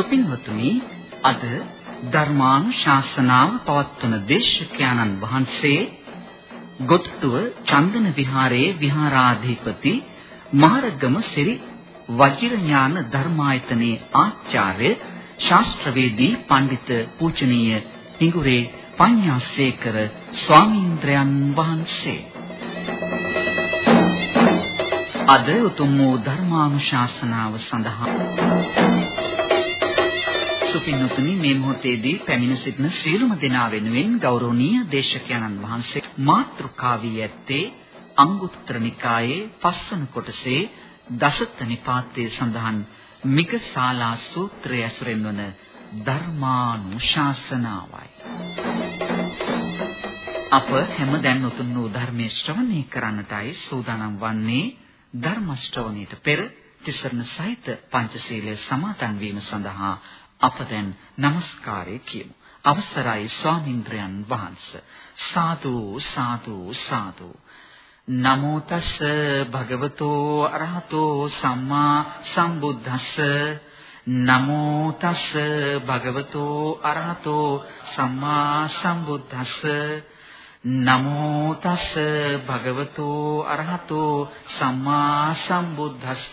සුපින්වතුනි අද ධර්මානුශාසනාව පවත්වන දේශකයන්න් වහන්සේ ගොට්ටුව චන්දන විහාරයේ විහාරාධිපති මහරගම සිරි වජිරඥාන ධර්මායතනයේ ආචාර්ය ශාස්ත්‍රවේදී පඬිත පූජනීය හිඟුරේ පඤ්ඤාසේකර ස්වාමීන්ද්‍රයන් වහන්සේ. අද උතුම් වූ ධර්මානුශාසනාව සඳහා සුපින්තුනි මේ මොහොතේදී පැමිණ සිටින සියලුම දෙනා වෙනුවෙන් ගෞරවනීය දේශකයන්න් වහන්සේ මාතෘකාවී ඇත්තේ අංගුත්තර නිකායේ පස්වන කොටසේ දසත නිපාතයේ සඳහන් මිගසාලා සූත්‍රය ඇසුරෙන් වන ධර්මානුශාසනාවයි. අප හැම දැන් උතුම් වූ ධර්මයේ ශ්‍රවණය කරන්නටයි සූදානම් වන්නේ ධර්ම ශ්‍රවණයට පෙර තිසරණ සහිත පංචශීලයේ සමාදන් වීම සඳහා අප දැන් নমස්කාරය කියමු. අවසරයි ස්වාමින්ද්‍රයන් වහන්සේ. සාදු සාදු සාදු. නමෝ තස් භගවතෝ අරහතෝ සම්මා සම්බුද්දස්ස නමෝ තස් භගවතෝ අරහතෝ සම්මා සම්බුද්දස්ස නමෝ තස් භගවතෝ අරහතෝ සම්මා සම්බුද්දස්ස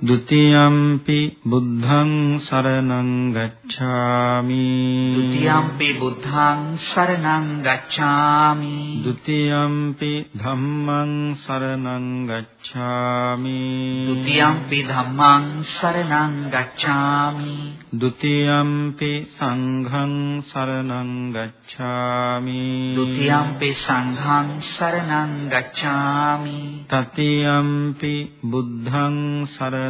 ဒ ුතියම්පි බුද්ධං සරණං ගච්ඡාමි ဒ ුතියම්පි බුද්ධං සරණං ගච්ඡාමි ဒ ුතියම්පි ධම්මං සරණං ගච්ඡාමි ဒ ුතියම්පි ධම්මං සරණං ගච්ඡාමි ဒ ුතියම්පි සංඝං සරණං ගච්ඡාමි ဒ ුතියම්පි සංඝං සරණං ගච්ඡාමි තතියම්පි බුද්ධං සරණං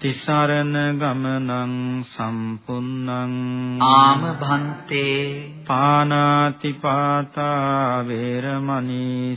තිසරණ ගමනං සම්පුන්නං ආම භන්තේ පානාති පාතා වේරමණී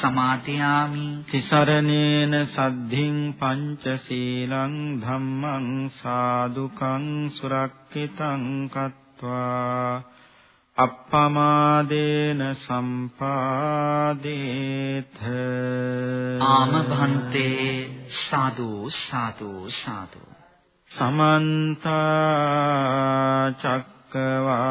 සමාදියාමි තිසරණේන සද්ධින් පංචශීලං ධම්මං සාදුකං සුරක්ඛිතං කତ୍වා. අප්පමාදේන සම්පාදේත. ආම භන්තේ සාදු සාදු සාදු. සමන්ත චක්කවාලේසු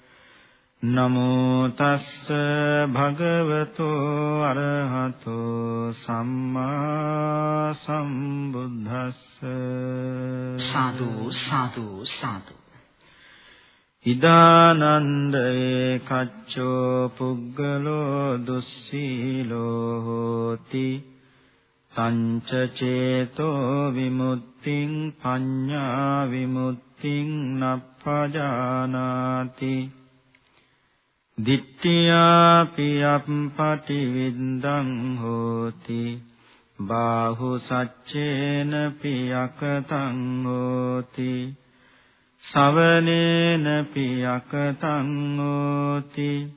නමෝ තස්ස භගවතෝ අරහතෝ සම්මා සම්බුද්දස්ස. සාදු සාදු සාදු. ඉදානන්දේ කච්චෝ පුග්ගලෝ දුස්සීලෝ හෝති සංච චේතෝ විමුක්තිං පඤ්ඤා විමුක්තිං නප්පජානාති දිට්ඨියාපි අප්පටි විද්දං හෝති බාහු සච්චේන පියකතං හෝති සවනේන පියකතං ඕති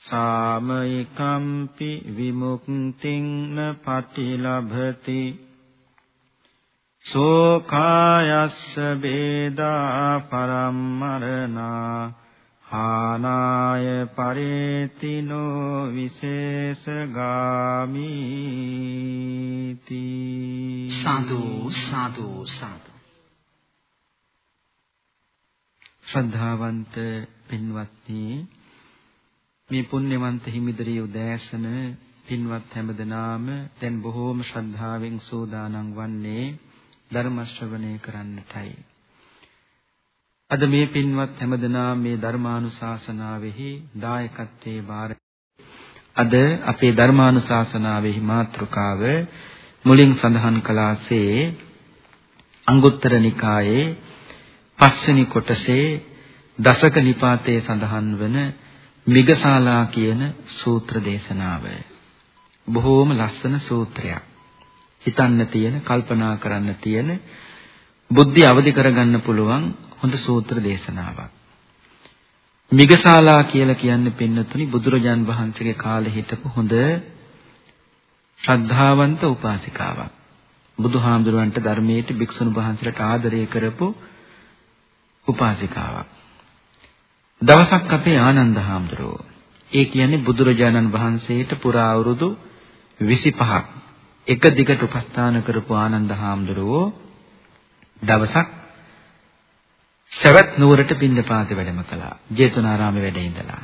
සාමයිකම්පි විමුක්තිං න පටිලභති සෝකායස්ස වේදා පරම්මරණා හානාය පරේතිනෝ විශේෂ ගාමීති සාදු සාදු සාදු ශ්‍රද්ධාවන්ත පින්වත්නි මේ පුණ්‍යවන්ත හිමිදරිය උදෑසන පින්වත් හැමදෙනාම දැන් බොහෝම ශ්‍රද්ධාවෙන් සෝදානම් වන්නේ ධර්ම ශ්‍රවණය කරන්නටයි. අද මේ පින්වත් හැමදෙනා මේ ධර්මානුශාසනාවෙහි දායකත්වයේ වාර අද අපේ ධර්මානුශාසනාවෙහි මාතෘකාව මුලින් සඳහන් කළාසේ අංගුත්තර නිකායේ පස්වෙනි කොටසේ දසක නිපාතයේ සඳහන් වන මිගසාලා කියන සූත්‍ර දේශනාව. බොහෝම ලස්සන සූත්‍රයක්. හිතන්න තියෙන, කල්පනා කරන්න තියෙන, බුද්ධි අවදි කරගන්න පුළුවන් හොඳ සූත්‍ර දේශනාවක්. මිගසාලා කියලා කියන්නේ පින්නතුනි බුදුරජාන් වහන්සේගේ කාලේ හිටපු හොඳ ශ්‍රද්ධාවන්ත උපාසිකාවක්. බුදුහාමුදුරන්ට ධර්මයේ භික්ෂුන් වහන්සේලාට ආදරය කරපු උපාසිකාවක්. දවසක් අපේ ආනන්ද හාමුදුරුවෝ ඒ කියන්නේ බුදුරජාණන් වහන්සේට පුරා අවුරුදු 25ක් එක දිගට උපස්ථාන කරපු ආනන්ද හාමුදුරුවෝ දවසක් සවැත් නුවරට පින්දපාතේ වැඩම කළා. ජේතවනාරාමේ වැඩ ඉඳලා.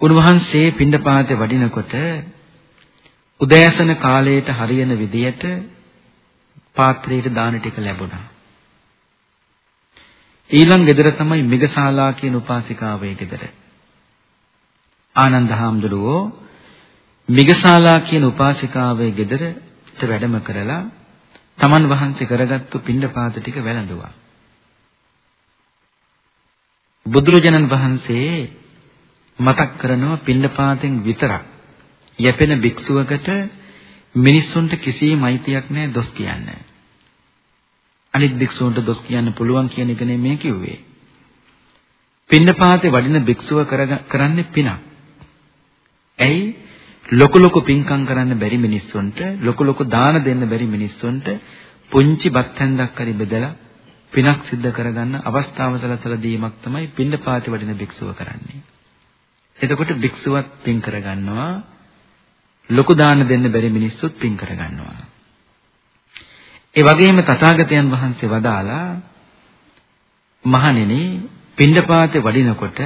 උන්වහන්සේ පින්දපාතේ වඩිනකොට උදෑසන කාලයට හරියන විදියට පාත්‍රයට දාන ටික ලැබුණා. ඊළඟ ගෙදර තමයි මිගසාලා කියන උපාසිකාවේ ගෙදර. ආනන්ද හාමුදුරුවෝ මිගසාලා කියන උපාසිකාවේ ගෙදරට වැඩම කරලා තමන් වහන්සේ කරගත්තු පින්ඩපාත ටික වැළඳුවා. බුදුරජාණන් වහන්සේ මතක් කරනවා පින්ඩපාතෙන් විතරක් යැපෙන භික්ෂුවකට මිනිස්සුන්ට කිසිම අයිතියක් නැහැ දොස් කියන්නේ. අනිත් භික්ෂූන්ට දොස් කියන්න පුළුවන් කියන එක නෙමෙයි කිව්වේ. පින්නපාතේ වඩින භික්ෂුව කරන්නේ පිනක්. ඇයි ලොකු ලොකු පින්කම් කරන්න බැරි මිනිස්සුන්ට ලොකු ලොකු දාන දෙන්න බැරි මිනිස්සුන්ට පුංචි බත් හැන්දක් හරි බෙදලා පිනක් සිද්ධ කරගන්න අවස්ථාව සලසලා දීමක් තමයි පින්නපාතේ වඩින භික්ෂුව කරන්නේ. එතකොට භික්ෂුවත් පින් කරගන්නවා ලොකු දාන දෙන්න බැරි මිනිස්සුත් පින් කරගන්නවා. ඒ වගේම තථාගතයන් වහන්සේ වදාලා මහණෙනි පින්ඩපාතේ වඩිනකොට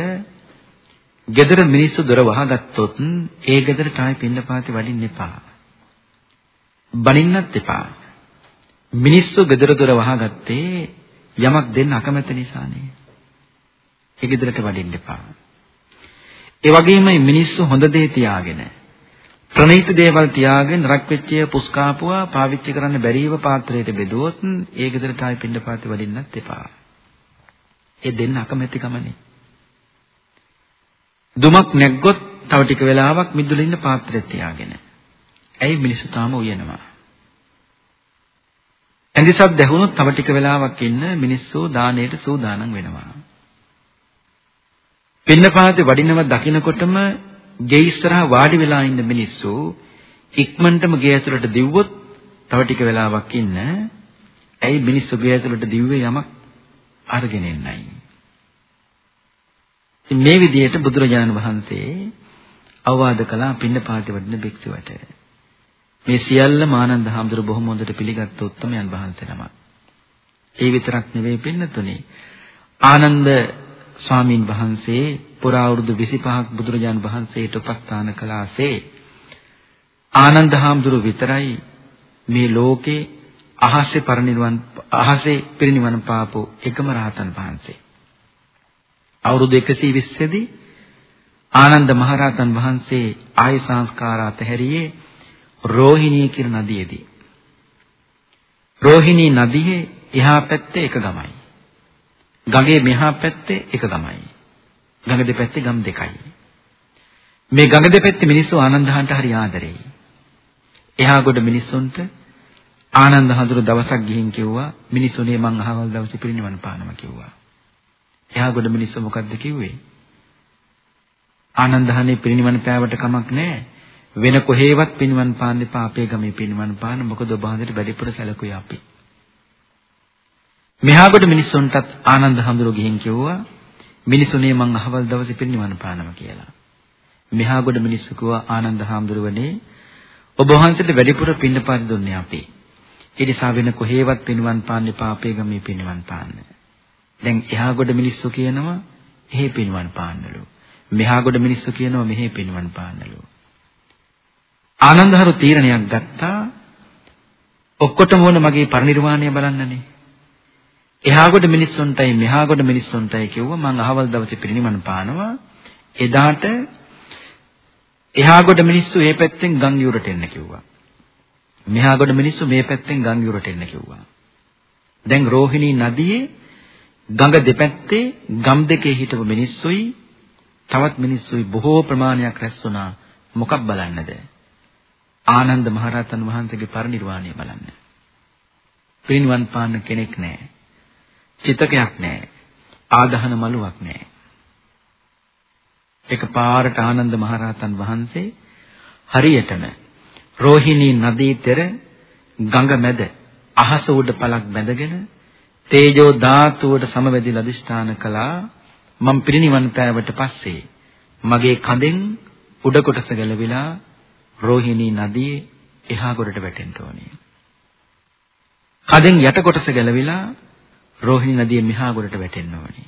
gedara මිනිස්සු දොර වහගත්තොත් ඒ ගෙදරට ආයි පින්ඩපාතේ වඩින්න එපා. බනින්නත් එපා. මිනිස්සු gedara දොර වහගත්තේ යමක් දෙන්න අකමැති නිසානේ. ඒ ගෙදරට වඩින්න එපා. ඒ වගේමයි මිනිස්සු හොඳ දේ තියාගෙන ප්‍රණීත දේවල් තියාගෙන රක් වෙච්චය පුස්කාපුවා පාවිච්චි කරන්න බැරිව පාත්‍රයට බෙදුවොත් ඒ ගෙදරට ආයි පින්නපාති වඩින්නත් එපා. ඒ දෙන්න අකමැති කමනේ. දුමක් නැග්ගොත් තව ටික වෙලාවක් මිදුලින්න පාත්‍රය තියාගෙන. ඇයි මිනිස්සු තාම උයනවා? ඇඳිසක් දැහුනොත් තව ටික වෙලාවක් ඉන්න මිනිස්සු දාණයට සූදානම් වෙනවා. පින්නපාතේ වඩිනව දකින්නකොටම ගේ ඉස්සරහා වාඩි වෙලා ඉන්න මිනිස්සු ඉක්මනටම ගේ ඇතුළට දිව්වොත් තව ටික වෙලාවක් ඉන්න ඇයි මිනිස්සු ගේ ඇතුළට දිව්වේ යමක් අරගෙන එන්නයි. මේ විදිහට බුදුරජාණන් වහන්සේ අවවාද කළා පින්නපාතේ වඩින භික්ෂුවට. මේ සියල්ලම ආනන්ද හාමුදුර බොහොම හොඳට පිළිගත් උත්තමයන් වහන්සේ නමක්. ඒ විතරක් නෙවෙයි පින්නතුනේ. ආනන්ද ස්වාමින් වහන්සේ පුරා අවුරුදු 25ක් බුදුරජාන් වහන්සේට උපස්ථාන කළාසේ ආනන්ද හාමුදුරුව විතරයි මේ ලෝකේ අහසේ පරිනිවන් අහසේ පිරිනිවන් පාපු එකම රහතන් වහන්සේ. අවුරුදු 120 දී ආනන්ද මහරහතන් වහන්සේ ආය සංස්කාරات හැරියේ රෝහිණී කියන නදියේදී. රෝහිණී නදියේ එහා පැත්තේ එක ගමයි. ගඟේ මෙහා පැත්තේ එක ගමයි. ගඟ දෙපැත්තේ ගම් දෙකයි. මේ ගඟ දෙපැත්තේ මිනිස්සු ආනන්දහන්ට හරි ආදරෙයි. එහා ගොඩ මිනිස්සුන්ට ආනන්ද හඳුරු දවසක් ගිහින් කිව්වා මිනිස්සුනේ මං අහවල් දවසේ පිරිනිවන් පානවා කිව්වා. එහා ගොඩ මිනිස්සු මොකද්ද කිව්වේ? ආනන්දහනේ පිරිනිවන් පෑවට කමක් නැහැ. වෙන කොහේවත් පිරිනිවන් පාන්න එපා අපේ ගමේ පිරිනිවන් පාන්න මොකද ඔබ හන්දට වැඩිපුර සැලකුවේ අපි. මෙහා කොට මිනිස්සුන්ටත් ආනන්ද හඳුරු ගිහින් කිව්වා මිනිසුනේ මං අහවල් දවසේ පිරිනිවන් පානවා කියලා. මෙහා කොට මිනිස්සු කිව්වා ආනන්ද හාමුදුරුවනේ ඔබ වහන්සේට වැඩිපුර පින්නපාත දුන්නේ අපි. ඒ නිසා වෙන කොහේවත් පින්වන් පාන්න එපා අපේ ගමේ පින්වන් පාන්න. දැන් එහා ගොඩ මිනිස්සු කියනවා එහෙ පින්වන් පාන්නලු. මෙහා ගොඩ මිනිස්සු කියනවා මෙහෙ පින්වන් පාන්නලු. ආනන්දහරු තීරණයක් ගත්තා ඔක්කොටම ඕන මගේ පරිණිරවාණය බලන්නනේ. එහා ගොඩ මිනිස්සුන්ටයි මෙහා ගොඩ මිනිස්සුන්ටයි කිව්වා මං අහවල් දවසේ පිරිනිවන් පානවා. එදාට එහා ගොඩ මිනිස්සු මේ පැත්තෙන් ගම් යුරට එන්න කිව්වා. මෙහා ගොඩ මිනිස්සු මේ පැත්තෙන් ගම් යුරට එන්න කිව්වා. දැන් රෝහිණී නදියේ ගඟ දෙපැත්තේ ගම් දෙකේ හිටපු මිනිස්සුයි තවත් මිනිස්සුයි බොහෝ ප්‍රමාණයක් රැස් වුණා. මොකක් බලන්නද? ආනන්ද මහරහතන් වහන්සේගේ පරිනිර්වාණය බලන්න. පිරිනිවන් පාන්න කෙනෙක් නැහැ. චිතකයක් නැහැ. ආදහන මලුවක් නැහැ. එකපාරට ආනන්ද මහරහතන් වහන්සේ හරියටම රෝහිණී නදී තෙර ගඟ මැද අහස උඩ පළක් බැඳගෙන තේජෝ ධාතුවට සමවැදිලා අදිෂ්ඨාන කළා මම පිරිනිවන් පෑවට පස්සේ මගේ කඳෙන් උඩ කොටස ගැලවිලා රෝහිණී නදියේ එහා ගොඩට වැටෙන්න ඕනේ. කඳෙන් යට කොටස ගැලවිලා රෝහිණී නදියේ මෙහා ගොඩට වැටෙන්න ඕනේ.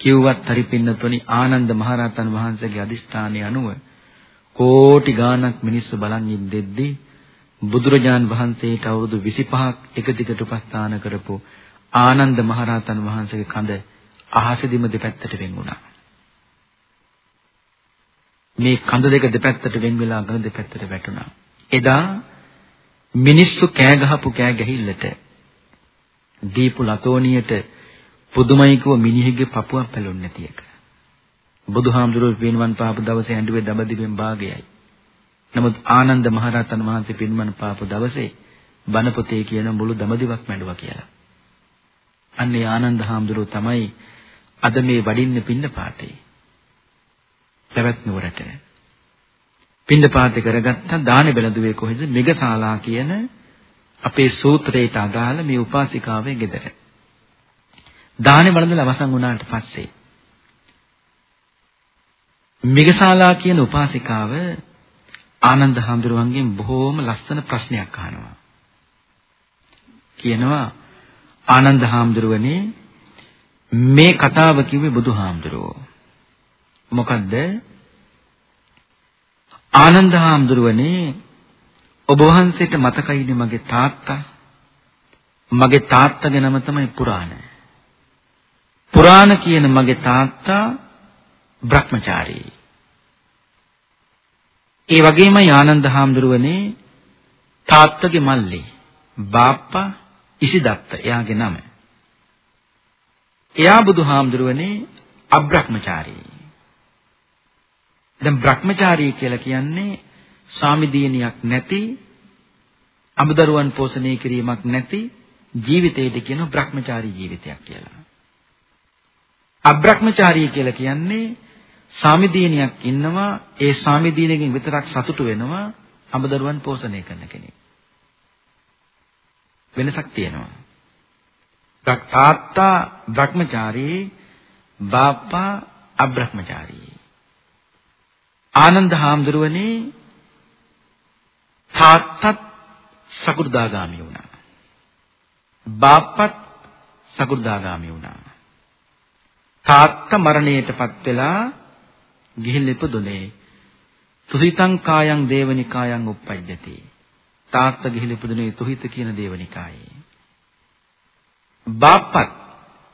කිව්වත් හරි පින්නතොනි ආනන්ද මහරහතන් වහන්සේගේ අදිෂ්ඨානය අනුව කෝටි ගාණක් මිනිස්සු බලන් ඉද්දෙද්දී බුදුරජාන් වහන්සේට අවුරුදු 25ක් එක දිගට උපස්ථාන කරපු ආනන්ද මහරහතන් වහන්සේගේ කඳ අහසෙදිම දෙපැත්තට වෙන් වුණා. මේ කඳ දෙක දෙපැත්තට වෙන් වෙලා ගඟ දෙපැත්තට වැටුණා. එදා මිනිස්සු කෑ ගහපු කෑ ගැහිල්ලට දීපු ලතෝනියට පුදුමයිකව මිනිහෙගේ පපුවක් පැලුන්නේ නැති එක. බුදුහාමුදුරුවෝ පින්වන් පාපු දවසේ ඇඬුවේ දඹදිවෙන් භාගයයි. නමුත් ආනන්ද මහරහතන් වහන්සේ පින්වන් පාපු දවසේ බණ පොතේ කියන මුළු දඹදිවක් මැඬුවා කියලා. අන්නේ ආනන්ද හාමුදුරුවෝ තමයි අද මේ වඩින්න පින්න පාතේ. පැවැත් නුවරට. පින්න පාතේ කරගත්තා දාන බෙලදුවේ කොහෙද? මෙගශාලා කියන අපේ සූත්‍රයට අදාළ මේ උපාසිකාවේ ගෙදර. දානේ වළඳලා අවසන් වුණාට පස්සේ මිගශාලා කියන උපාසිකාව ආනන්ද හාමුදුරුවන්ගෙන් බොහෝම ලස්සන ප්‍රශ්නයක් අහනවා. කියනවා ආනන්ද හාමුදුරුවනේ මේ කතාව කිව්වේ බුදුහාමුදුරුවෝ. මොකද්ද? ආනන්ද හාමුදුරුවනේ ඔබ වහන්සේට මතකයිද මගේ තාත්තා? මගේ තාත්තගේ නම තමයි පුරාණ. පුරාණ කියන මගේ තාත්තා Brahmachari. ඒ වගේමයි ආනන්ද හාමුදුරුවනේ තාත්තගේ මල්ලේ බාප්පා ඉසිදත්ත එයාගේ නම. එයා බුදුහාමුදුරුවනේ අබ්‍රහ්මචාරී. දැන් බ්‍රහ්මචාරී කියලා කියන්නේ ස්වාමි දිනියක් නැති අමුදරුවන් පෝෂණය කිරීමක් නැති ජීවිතයට කියන භ්‍රමචාරී ජීවිතයක් කියලා. අබ්‍රහ්මචාරී කියලා කියන්නේ සාමිදීනියක් ඉන්නවා ඒ සාමිදීනියකින් විතරක් සතුටු වෙනවා අමුදරුවන් පෝෂණය කරන කෙනෙක්. වෙනසක් තියෙනවා. තාත්තා භ්‍රමචාරී බාප්පා අබ්‍රහ්මචාරී. ආනන්ද හාමුදුරුවනේ තාත්තත් සකු르දාගාමි වුණා. බාප්පත් සකු르දාගාමි වුණා. තාත්තා මරණයටපත් වෙලා ගිහිල්ලා ඉපදුනේ තුහිතං කායං දේවනිකායන් උප්පජ්ජති. තාත්තා ගිහිල්ලා ඉපදුනේ තුහිත කියන දේවනිකායේ. බාප්පත්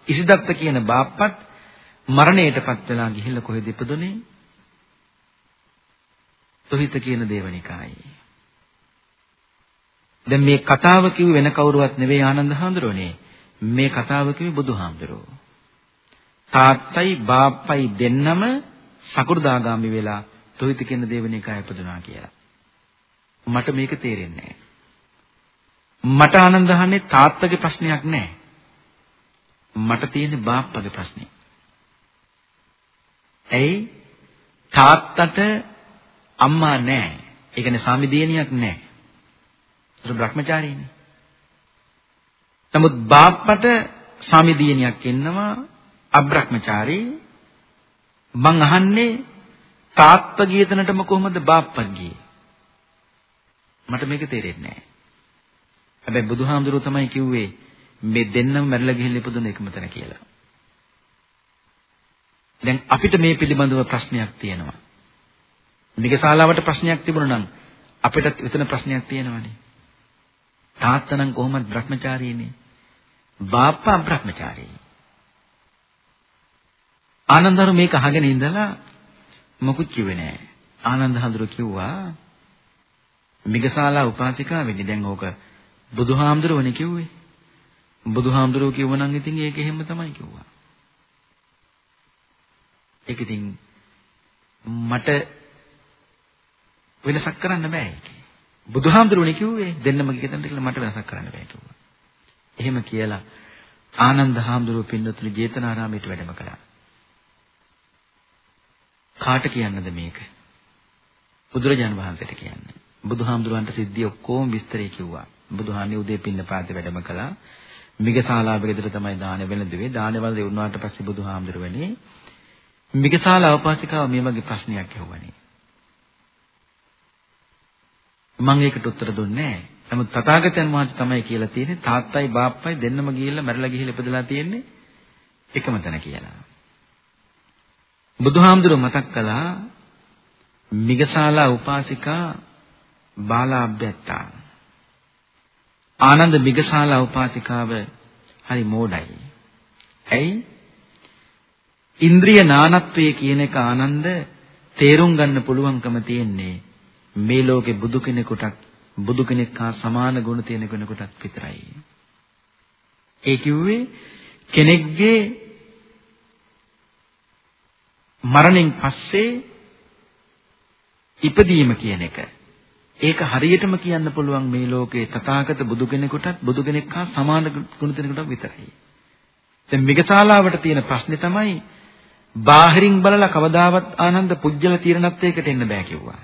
ඉසිදත්ත කියන බාප්පත් මරණයටපත් වෙලා ගිහිල්ලා කොහෙද ඉපදුනේ? තුහිත කියන දේවනිකායේ. දැන් මේ කතාව කිව්ව වෙන කවුරුවත් නෙවෙයි ආනන්ද හාමුදුරුවනේ. මේ කතාව කිව්වේ බුදුහාමුදුරුවෝ. තාත්තයි බාප්පයි දෙන්නම සකු르දාගාමි වෙලා තුහිත කියන දේවනිකාය ඉපදුනා කියලා. මට මේක තේරෙන්නේ මට ආනන්ද අහන්නේ තාත්තගේ ප්‍රශ්නයක් නෑ. මට තියෙන්නේ බාප්පගේ ප්‍රශ්නේ. ඇයි තාත්තට අම්මා නෑ. ඒ කියන්නේ සාමිදීනියක් නෑ. ඒක භ්‍රමචාරීනේ. නමුත් බාප්පට සාමිදීනියක් ඉන්නවා අබ්‍රහ්මචාරී මං අහන්නේ තාත්තා ගිය තැනටම කොහොමද බාප්පත් ගියේ? මට මේක තේරෙන්නේ නැහැ. හැබැයි බුදුහාමුදුරුවෝ තමයි කිව්වේ මේ දෙන්නම මැරිලා ගිහින් ඉපදුන එකම තැන කියලා. දැන් අපිට මේ පිළිබඳව ප්‍රශ්නයක් තියෙනවා. මිගසාලාවට ප්‍රශ්නයක් තිබුණා නම් අපිටත් එතන ප්‍රශ්නයක් තියෙනවනේ. තාත්තා නම් කොහොමද භ්‍රමචාරීනේ බාප්පා භ්‍රමචාරී ආනන්දරු මේක අහගෙන ඉඳලා මොකුත් කිව්වේ නෑ. ආනන්ද හඳුරු කිව්වා මිගසාලා උපාසිකාවෙනි දැන් ඕක බුදුහාමුදුරුවනේ කිව්වේ. බුදුහාමුදුරුවෝ කිව්වනම් ඉතින් ඒක එහෙම තමයි කිව්වා. ඒක ඉතින් මට වෙනසක් කරන්න බෑ ඒකේ. බුදුහාමුදුරුවනේ කිව්වේ දෙන්නම කියෙතන්ට කියලා මට වෙනසක් කරන්න බෑ කිව්වා. එහෙම කියලා ආනන්ද හාමුදුරුවෝ පින්නතුළු ජේතනාරාමයට වැඩම කළා. කාට කියන්නද මේක? බුදුරජාන් වහන්සේට කියන්නේ. බුදුහාමුදුරන්ට සිද්ධිය ඔක්කොම විස්තරේ කිව්වා. බුදුහාන්නේ උදේ පින්න පාතේ වැඩම කළා. මිගසාලාව ගෙදර තමයි දාන වෙනදුවේ. දානවල දෙවුනාට පස්සේ බුදුහාමුදුරවනේ මිගසාලා උපාසිකාව මේ වගේ ප්‍රශ්නයක් ඇහුවනේ. මම ඒකට උත්තර දුන්නේ නැහැ. නමුත් තථාගතයන් වහන්සේ තමයි කියලා තියෙන්නේ තාත්තයි බාප්පයි දෙන්නම ගිහිල්ලා මැරලා ගිහිල්ලා ඉපදලා තියෙන්නේ එකම තැන කියලා. බුදුහාමුදුරුවෝ මතක් කළා මිගසාලා උපාසිකා බාලාභ්‍යත්තා ආනන්ද මිගසාලා උපාසිකාව හරි මෝඩයි. ඇයි? ඉන්ද්‍රිය නානත්වයේ කියන එක ආනන්ද තේරුම් ගන්න පුළුවන්කම තියෙන්නේ මේ ලෝකේ බුදු කෙනෙකුටත් බුදු කෙනෙක් හා සමාන ගුණ තියෙන කෙනෙකුටත් විතරයි. ඒ කිව්වේ කෙනෙක්ගේ මරණයෙන් පස්සේ ඉපදීම කියන එක. ඒක හරියටම කියන්න පුළුවන් මේ ලෝකේ තථාගත බුදු කෙනෙකුටත් බුදු කෙනෙක් හා සමාන ගුණ කෙනෙකුට විතරයි. දැන් මිගසාලාවට තියෙන ප්‍රශ්නේ තමයි බාහිරින් බලලා කවදාවත් ආනන්ද පුජ්‍යල තීරණත්වයකට එන්න බෑ කිව්වා.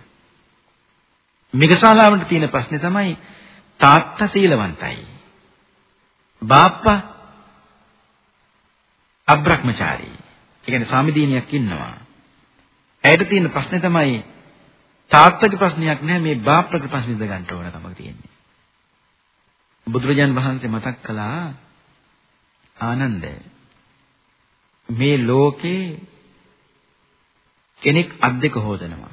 මිගසාලාවට තියෙන ප්‍රශ්නේ තමයි තාත්තා සීලවන්තයි. බාප්පා අබ්‍රහ්මචාරී. ඒ කියන්නේ සාමිදීනියක් ඉන්නවා. ඇයට තියෙන ප්‍රශ්නේ තමයි තාත්තගේ ප්‍රශ්නයක් නෑ මේ බාප්පගේ ප්‍රශ්නේ ඉඳ ගන්න ඕනකම තියෙන්නේ. බුදුරජාන් වහන්සේ මතක් කළා ආනන්ද මේ ලෝකේ කෙනෙක් අත් දෙක හොදනවා.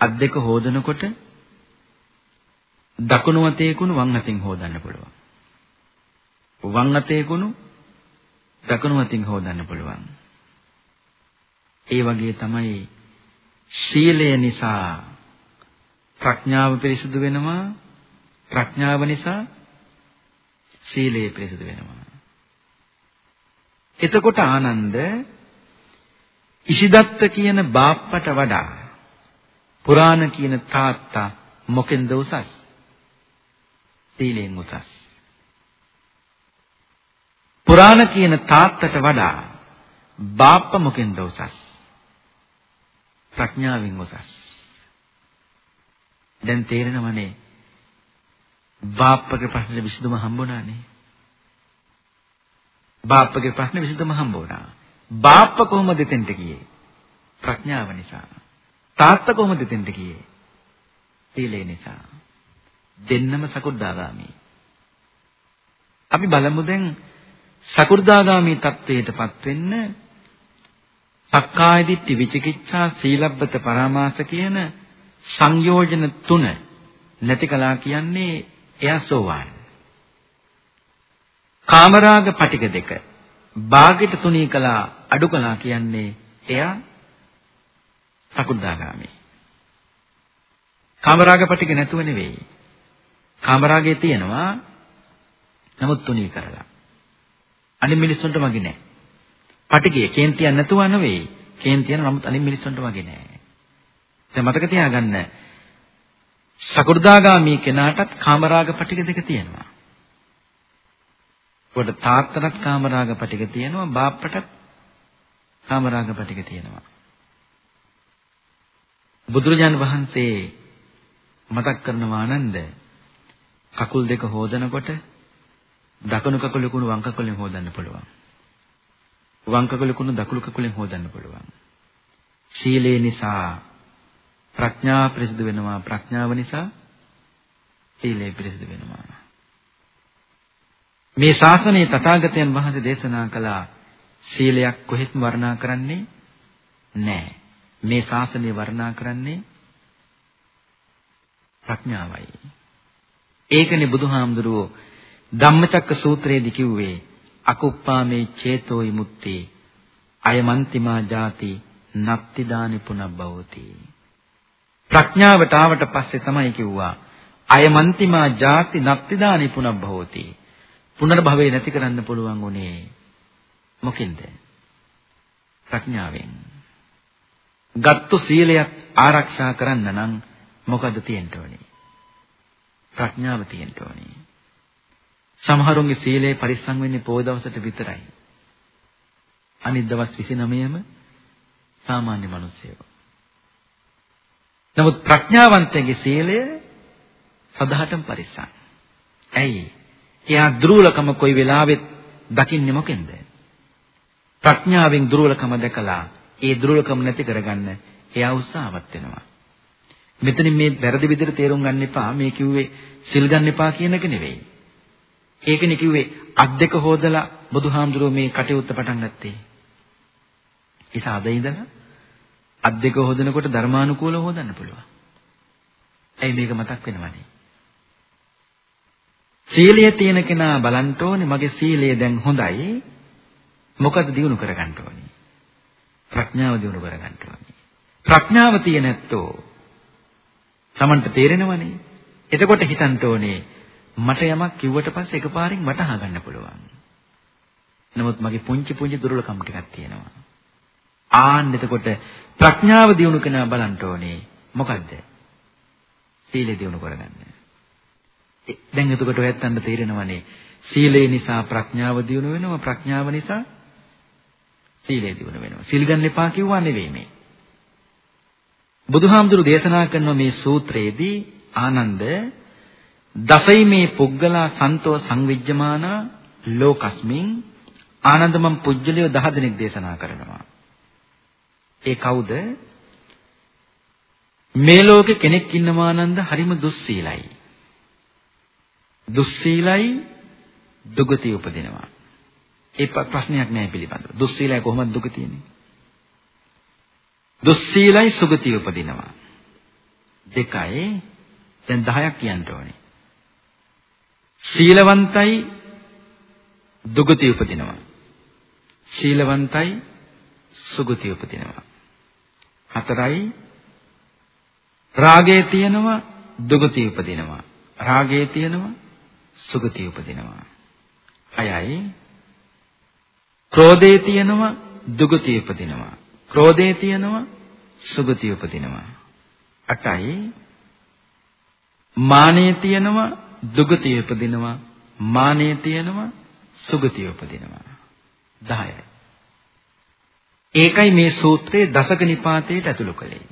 අත් දෙක හොදනකොට දකුණු අතේ කුණු වම් අතින් හොදන්න පුළුවන්. වම් අතේ කුණු දකුණු අතින් හොදන්න පුළුවන්. ඒ වගේ තමයි ශීලය නිසා ප්‍රඥාව පිරිසුදු වෙනවා ප්‍රඥාව නිසා සීලය පිරිසුදු වෙනවා එතකොට ආනන්ද ඉසිදත්ත කියන බාප්පට වඩා පුරාණ කියන තාත්තා මොකෙන්ද උසස් සීලෙන් උසස්. පුරාණ කියන තාත්තට වඩා බාප්ප මොකෙන්ද උසස්? ප්‍රඥාවෙන් උසස්. දැන් තේරෙනවනේ බාප්පගේ ප්‍රශ්නේ විසඳුම හම්බුණානේ. බාප්පගේ ප්‍රශ්නේ විසඳුම හම්බුණා. බාප්ප කොහොමද දෙතෙන්ට ගියේ? ප්‍රඥාව නිසා. තාත්තා කොහොමද දෙතෙන්ට ගියේ? සීලය නිසා. දෙන්නම සකු르දාගාමි. අපි බලමු දැන් සකු르දාගාමි තත්වයටපත් වෙන්න සක්කාය දිට්ඨි විචිකිච්ඡා සීලබ්බත පරාමාස කියන සංයෝජන තුන නැති කලා කියන්නේ එයා සෝවාන්. කාමරාග පටික දෙක බාගෙට තුනී කලා අඩු කලා කියන්නේ එයා සකු르දාගාමි. කාමරාග පටික නැතුව නෙවෙයි. කාමරාගය තියෙනවා නමුත් තුනී කරලා. අනිත් මිනිස්සුන්ට වගේ නෑ. පටිගය කේන්තියක් නැතුව නෙවෙයි. කේන්තියන නමුත් අනිත් මිනිස්සුන්ට වගේ නෑ. දැන් මතක තියාගන්න සකු르දාගාමී කෙනාටත් කාමරාග පටික දෙක තියෙනවා. කොට තාත්තටත් කාමරාග පටික තියෙනවා බාප්පටත් කාමරාග පටික තියෙනවා. බුදුරජාන් වහන්සේ මතක් කරනවා ආනන්ද කකුල් දෙක හොදනකොට දකුණු කකුල කුණු වම් කකුලෙන් හොදන්න පුළුවන්. වම් කකුල කුණු දකුණු කකුලෙන් හොදන්න පුළුවන්. සීලේ නිසා ප්‍රඥා පිරිසිදු වෙනවා ප්‍රඥාව නිසා සීලය පිරිසිදු වෙනවා. මේ ශාසනයේ තථාගතයන් වහන්සේ දේශනා කළ සීලයක් කොහෙත්ම වර්ණනා කරන්නේ නැහැ. මේ ශාසනය වර්ණනා කරන්නේ ප්‍රඥාවයි. ඒකනේ බුදුහාමුදුරුවෝ ධම්මචක්ක සූත්‍රයේදී කිව්වේ අකුප්පාමේ චේතෝ විමුක්ති අයමන්තිමා ජාති නත්ති දානි පුනබ්බවති ප්‍රඥාවට ආවට පස්සේ තමයි කිව්වා අයමන්තිමා ජාති නත්ති දානි පුනබ්බවති පුනර්භවය නැති කරන්න පුළුවන් උනේ මොකෙන්ද ප්‍රඥාවෙන් ගත්තු සීලයක් ආරක්ෂා කරන්න නම් මොකද තියෙන්න ඕනේ? ප්‍රඥාව තියෙන්න ඕනේ. සමහරුන්ගේ සීලය පරිස්සම් වෙන්නේ පොය දවසට විතරයි. අනිත් දවස් 29ම සාමාන්‍ය මිනිස්සුයෝ. නමුත් ප්‍රඥාවන්තයාගේ සීලය සදාටම පරිස්සම්. ඇයි? එයා දුර්වලකම කොයි වෙලාවෙත් දකින්නේ මොකෙන්ද? ප්‍රඥාවෙන් දුර්වලකම දැකලා ඒ දුර්වලකම නැති කරගන්න එයා උත්සාහවත් වෙනවා. මෙතනින් මේ වැරදි විදිහට තේරුම් ගන්න එපා. මේ කිව්වේ සිල් ගන්න එපා කියන එක නෙවෙයි. ඒකනේ කිව්වේ අත් දෙක හොදලා බුදුහාමුදුරුවෝ මේ කටයුත්ත පටන් ගත්තේ. ඒස අද ඉඳලා අත් දෙක හොදනකොට ධර්මානුකූලව හොදන්න පුළුවන්. ඇයි මේක මතක් වෙනවනේ? සීලය තියෙන කෙනා බලන්න ඕනේ මගේ සීලය දැන් හොඳයි. මොකද දිනු කරගන්න ඕනේ? ප්‍රඥාව දිනු කරගන්න ඕනේ. ප්‍රඥාව තියෙන ඇත්තෝ Tamanට තේරෙනවනේ. එතකොට හිතන්න ඕනේ මට යමක් කිව්වට පස්සේ එකපාරින් වටහා ගන්න පුළුවන්. නමුත් මගේ පුංචි පුංචි දුර්වලකම් ටිකක් තියෙනවා. ආන්න එතකොට ප්‍රඥාව දියුණු කරන බලන්න ඕනේ. මොකද්ද? සීලය දියුණු කරගන්න. දැන් එතකොට ඔයත් අන්න තේරෙනවනේ. සීලය නිසා ප්‍රඥාව දියුණු වෙනවා. ප්‍රඥාව නිසා සීලය දියුණු වෙනවා. සීල් ගන්න එපා කිව්වා නෙවෙයි මේ. බුදුහාමුදුරු දේශනා කරන මේ සූත්‍රයේදී ආනන්ද දසයිමේ පුද්ගලා සන්තෝ සංවිජ්ජමාන ලෝකස්මින් ආනන්දමම් පුජ්‍යලිය 10 දෙනෙක් දේශනා කරනවා. ඒ කවුද? මේ ලෝකේ කෙනෙක් ඉන්නවා ආනන්ද හරිම දුස්සීලයි. දුස්සීලයි දුගතිය උපදිනවා. ඒ ප්‍රශ්නයක් නෑ පිළිබඳව. දුස්සීලයි කොහොමද දුගතියන්නේ? දුස්සීලයි සුගතිය උපදිනවා. දෙකයි දැන් 10ක් කියන්න ඕනේ. සීලවන්තයි දුගතිය උපදිනවා. සීලවන්තයි සුගතිය උපදිනවා. හතරයි රාගයේ තියෙනවා දුගතිය උපදිනවා. රාගයේ තියෙනවා සුගතිය උපදිනවා. හයයි ක්‍රෝධයේ තියෙනවා දුගතිය උපදිනවා. ක්‍රෝධයේ තියෙනවා සුගතිය උපදිනවා. 8යි මානයේ තියෙනවා දුගතිය උපදිනවා මානෙ තියෙනවා සුගතිය උපදිනවා. 10යි ඒකයි මේ සූත්‍රයේ දසක නිපාතයට ඇතුළු කළේ.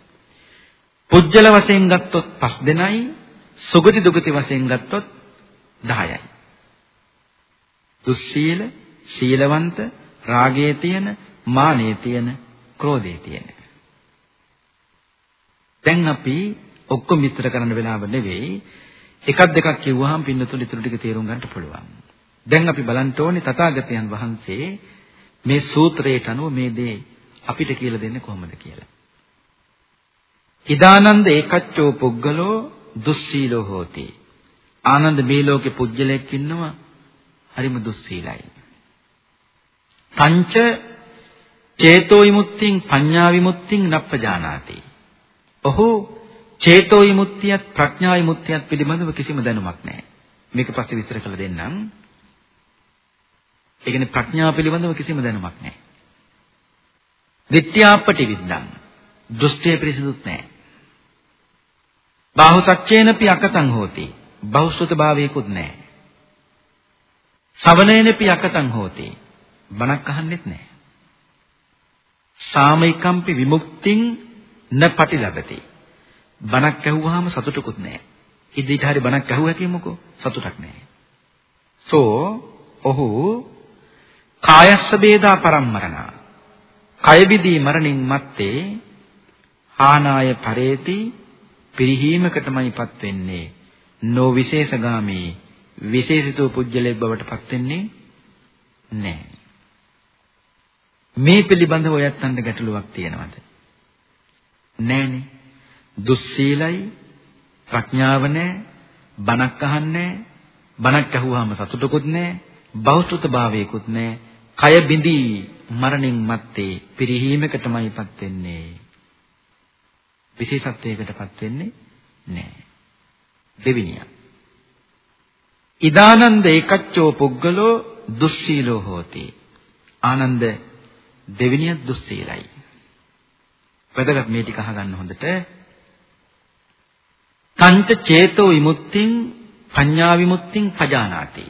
පුජ්‍යල වශයෙන් ගත්තොත් 5 දෙනයි සුගති දුගති වශයෙන් ගත්තොත් 10යි දුස්සීල සීලවන්ත රාගයේ තියෙන මානයේ තියෙන ක්‍රෝධයේ තියෙන. දැන් අපි ඔක්කොම විස්තර කරන්න වෙලාව නෙවෙයි. එකක් දෙකක් කිව්වහම පින්නතුන් ඊටු ටික තේරුම් ගන්න පුළුවන්. දැන් අපි බලන්න ඕනේ තථාගතයන් වහන්සේ මේ සූත්‍රයට අනුව මේ දේ අපිට කියලා දෙන්නේ කොහොමද කියලා. ඉදානන්ද ඒකච්චෝ පුද්ගලෝ දුස්සීලෝ හෝති. ආනන්ද මේ ලෝකේ පුජ්‍යලයක් ඉන්නවා හරිම දුස්සීලයි. පංච චේතෝ විමුක්තිං පඤ්ඤා විමුක්තිං නප්පජානාති. ඔහු චේතෝ විමුක්තියත් ප්‍රඥා විමුක්තියත් පිළිබඳව කිසිම දැනුමක් නැහැ. මේක පස්සේ විස්තර කරලා දෙන්නම්. ඒ කියන්නේ ප්‍රඥාව පිළිබඳව කිසිම දැනුමක් නැහැ. විත්‍යාපටි විද්දම්. දෘෂ්ටිය පිරිසිදුත් නැහැ. බාහු සච්චේනපි අකතං හෝති. බහුශ්‍රත භාවයකුත් නැහැ. සවනේනපි අකතං හෝති. බණක් අහන්නෙත් නැහැ. සාමයිකම්පි විමුක්තිං න පටිලබති. බණක් ඇහුවාම සතුටකුත් නැහැ. ඉදිරියට හරි බණක් ඇහුවා කියමුකෝ සතුටක් නැහැ. සෝ ඔහු කායස්ස වේදා පරම්මරණ. කය විදී මරණින් මත්තේ ආනාය පරේති පිරිහීමකටමයිපත් වෙන්නේ. නෝ විශේෂගාමී විශේෂිතෝ පුජ්‍යලෙක් බවට පත් වෙන්නේ නැහැ. මේ පිළිබඳව ඔයත්තන්ට ගැටලුවක් තියෙනවද? නැහනේ. දුස්සීලයි ප්‍රඥාව නැහැ බණක් අහන්නේ බණක් අහුවාම සතුටකුත් නැහැ බෞද්ධ භාවයකුත් නැහැ කය බිඳී මරණින් මත්තේ පිරිහීමකටමයිපත් වෙන්නේ. විශේෂත්වයකටපත් වෙන්නේ නැහැ දෙවිනිය. ඉදානන්ද ඒකච්චෝ පුද්ගලෝ දුස්සීලෝ හෝති. ආනන්ද දෙවිනිය දුස්සීලයි. වැදගත් මේ ටික අහගන්න හොඳට. තංච චේතෝ විමුක්තිං පඤ්ඤා විමුක්තිං පජානාති.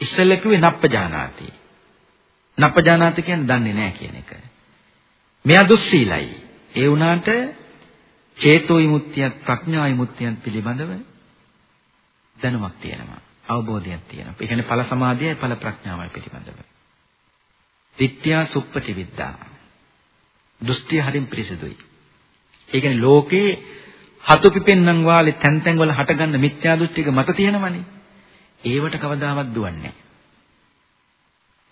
ඉස්සෙල්ල කිව්වේ නප්පජානාති. නප්පජානාති කියන්නේ දන්නේ නැහැ කියන එක. මෙයා දුස්සීලයි. ඒ වුණාට චේතෝ විමුක්තියත් ප්‍රඥා විමුක්තියත් පිළිබඳව දැනුමක් තියෙනවා. අවබෝධයක් තියෙනවා. ඒ කියන්නේ ඵල සමාධියයි ඵල ප්‍රඥාවයි පිළිබඳව. විත්‍යා සුප්පටි විද්දා. දෘෂ්ටි හරින් පිරිසිදුයි. ඒ කියන්නේ ලෝකේ හතු පිපෙන්නම් වාලේ තැන් තැන් වල හටගන්න මිත්‍යා දෘෂ්ටික මත තියෙනවනේ. ඒවට කවදාවත් දුවන්නේ නැහැ.